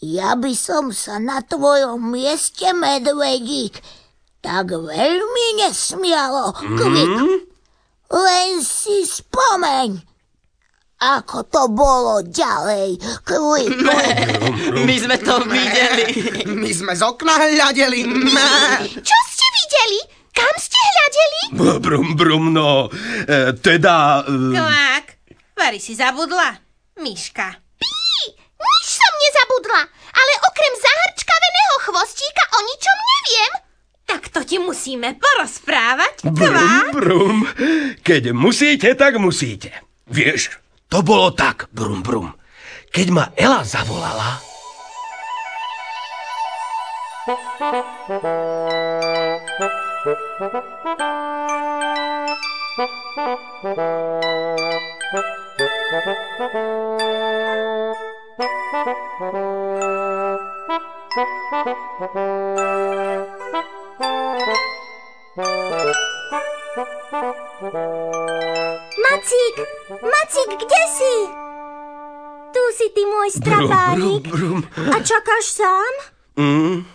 Ja by som sa na tvojom mieste, medvedík, tak veľmi nesmialo, kvik. Mm? Len si spomeň, ako to bolo ďalej, kvik, kvik. My sme to videli. My sme z okna hľadeli. Čo ste videli? Kam ste hľadeli? Brum, brum, no. E, teda... E... Kvák, Vary si zabudla. Myška. Nezabudla, ale okrem zahrčkaveného chvostíka o ničom neviem. Tak to ti musíme porozprávať, Brum, brum. Keď musíte, tak musíte. Vieš, to bolo tak, brum, brum. Keď ma Ela zavolala... Macík, Macík, kde si? Tu si ty, môj strapánik. Brum, brum, brum. A čakáš sám? Mm,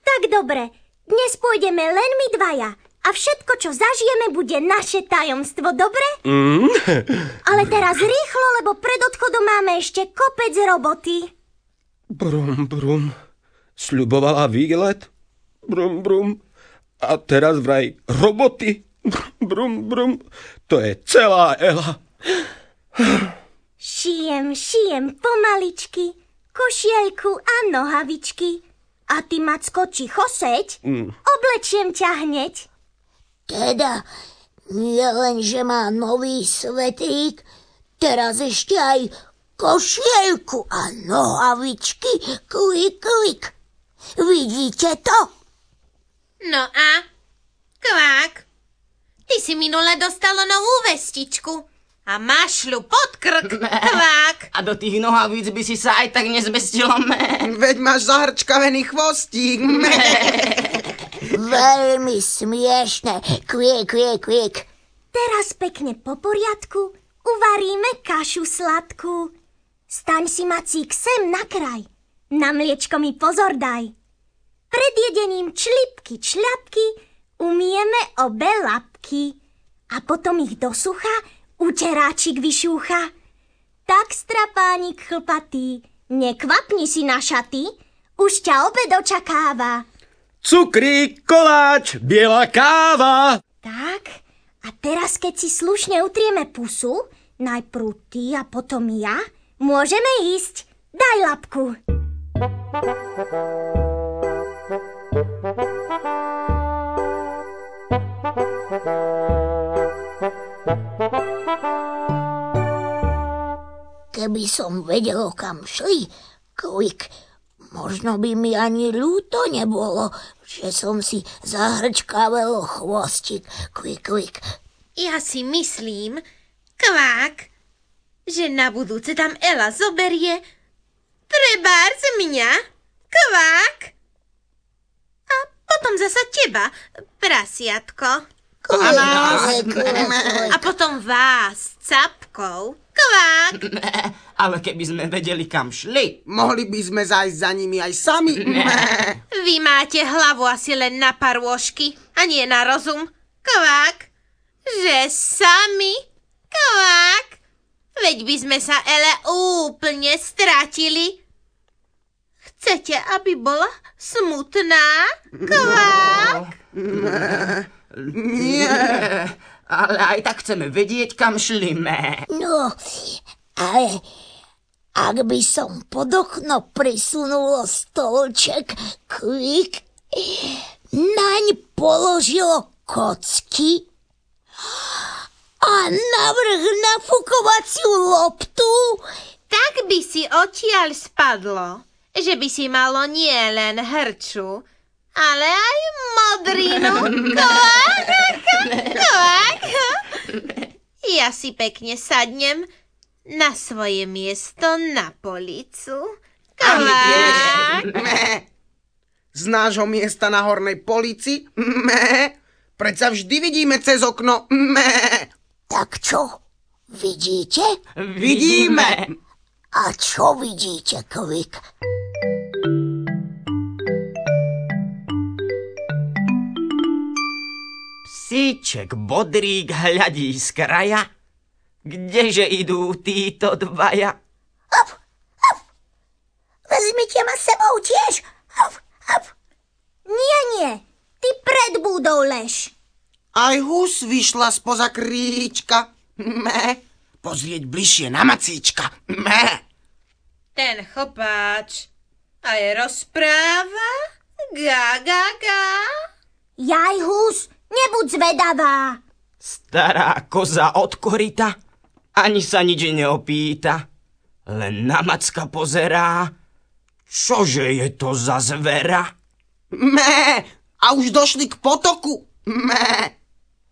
Tak dobre, dnes pôjdeme len my dvaja. A všetko, čo zažijeme, bude naše tajomstvo, dobre? mm. Ale teraz rýchlo, lebo pred odchodom máme ešte kopec roboty. Brum, brum. Sľubovala výlet? Brum, brum. A teraz vraj roboty? Brum, brum. To je celá Ela. Šijem, šijem pomaličky, košielku a nohavičky. A ty, Macko, ticho seď, Mm. oblečiem ťa hneď. Teda, nie len, že má nový svetrík, teraz ešte aj košielku a nohavičky, klik, klik. Vidíte to? No a? Kvák, ty si minule dostala novú vestičku a mašľu pod krk, kvák. A do tých nohavíc by si sa aj tak nezmestilo me. Veď máš zahrčkavený chvostík. Veľmi smiešne. Kviek, kviek, kviek. Teraz pekne po poriadku uvaríme kašu sladkú. Staň si, Macík, sem na kraj. Na mliečko mi pozor daj. Pred jedením člipky, čľapky umieme obe lapky. A potom ich do sucha uteráčik vyšúcha. Tak, strapánik chlpatý, nekvapni si na šaty, už ťa obed očakáva. Cukrík, koláč, biela káva. Tak, a teraz keď si slušne utrieme pusu, najprv ty a potom ja, môžeme ísť. Daj lapku. Keby som vedel, kam šli, klik, možno by mi ani ľúto nebolo, že som si zahrčkavel chvostík, klik, klik. Ja si myslím, kvák, že na budúce tam Ela zoberie trebárs mňa, kvák. A potom zasa teba, prasiatko. Klik. A potom vás, capkou, kvák. Ale keby sme vedeli, kam šli. Mohli by sme zájsť za nimi aj sami. Vy máte hlavu asi len na parôžky a nie na rozum. Kvák, že sami? Kvák, veď by sme sa Ele úplne stratili. Chcete, aby bola smutná? Kvák, Nie. Ale aj tak chceme vedieť, kam šlime. No, ale ak by som pod okno prisunulo stolček, klik, naň položilo kocky a navrh nafukovaciu loptu, tak by si odtiaľ spadlo, že by si malo nie len hrču, ale aj modrinu. Kvák, kvák. Ja si pekne sadnem na svoje miesto na policu. Kvák. Z nášho miesta na hornej polici? Mé. Predsa vždy vidíme cez okno. Mé. tak čo, vidíte? Vidíme. A čo vidíte, klik? Strýček Bodrík hľadí z kraja. Kdeže idú títo dvaja? Vezmite ma sebou tiež. Hop, hop. Nie, nie, ty pred budou lež. Aj hus vyšla spoza kríčka. Me. Pozrieť bližšie na macíčka. Me. Ten chopáč aj rozpráva? Gá, gá, gá. Jaj, hus, nebuď zvedavá. Stará koza od korita ani sa nič neopýta. Len na macka pozerá. Čože je to za zvera? Me. A už došli k potoku. Me.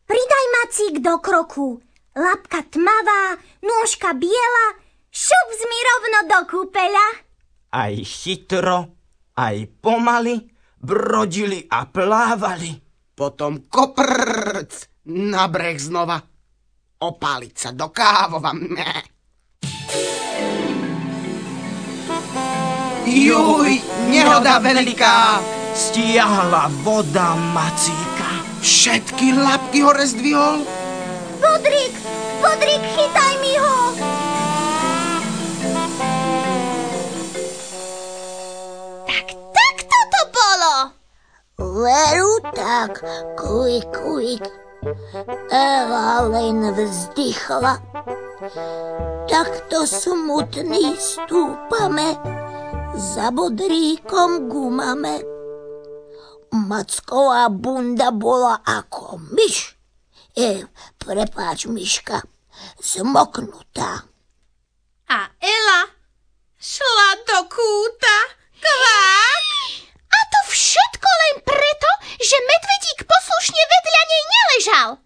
Pridaj macík do kroku. Lapka tmavá, nôžka biela, šup mi rovno do kúpeľa. Aj chytro, aj pomaly brodili a plávali. Potom koprc na breh znova. Opáliť sa do kávova. Me. Juj, nehoda veľká. Stiahla voda macíka. Všetky lapky hore zdvihol. Bodrik, Bodrik, chytaj mi ho. Tak toto bolo. Veru tak, kuj, kuj. Eva len vzdychla. Takto smutný stúpame, za bodríkom gumame. Macková bunda bola ako myš. E, prepáč, myška, zmoknutá. A Ela šla do kúta Tchau!